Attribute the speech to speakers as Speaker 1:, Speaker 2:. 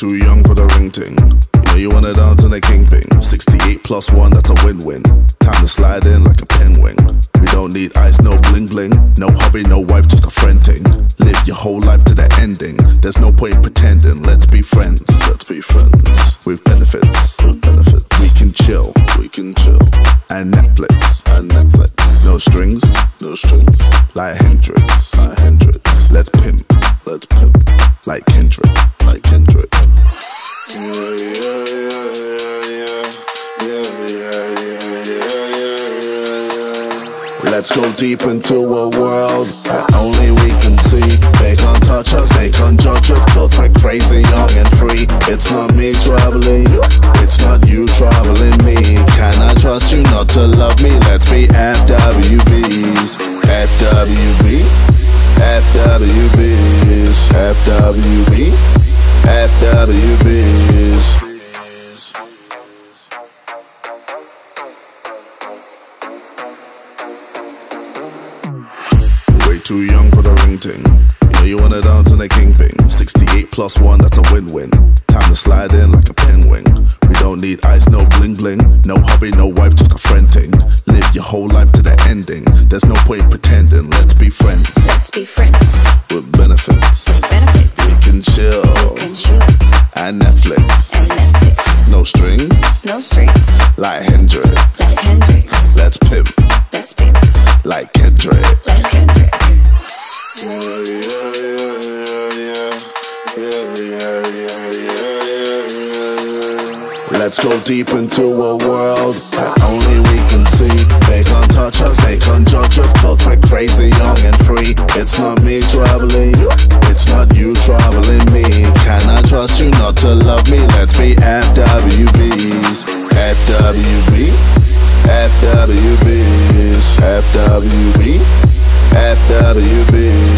Speaker 1: to down to the kingpin. 68 plus one, that's a win-win. Time to slide in like a penguin. We don't need ice, no bling bling. No hobby, no wife, just a friend thing. Live your whole life to the ending. There's no point pretending. Let's be friends. Let's be friends. With benefits. With benefits. We can chill. We can chill. And Netflix. And Netflix. No strings. No strings. Like Hendrix. Like Hendrix. Let's pimp. Let's pimp. Like Kendrick. Like Kendrick. Let's go deep into a world that only we can see. They can't touch us, they can't judge us, cause we're crazy, young and free. It's not me traveling, it's not you traveling me. Can I trust you not to love me? Let's be FWBs. FWB, FWBs, FWB, FWBs. Way too young for the ring ting. You know you it down to the kingpin. 68 plus one, that's a win-win. Time to slide in like a penguin. We don't need ice, no bling bling. No hobby, no wife, just a friend thing. Live your whole life to the ending. There's no point pretending. Let's be friends
Speaker 2: Let's be friends.
Speaker 1: with benefits.
Speaker 2: Benefits.
Speaker 1: And Netflix.
Speaker 2: And Netflix.
Speaker 1: No strings,
Speaker 2: No strings.
Speaker 1: like Hendrix.
Speaker 2: Like Hendrix.
Speaker 1: Let's pimp
Speaker 2: Let's pimp.
Speaker 1: like Kendrick.
Speaker 2: Like Kendrick.
Speaker 1: Let's go deep into a world that only we can see. They can't touch FWB, FWBs, FWB, FWBs.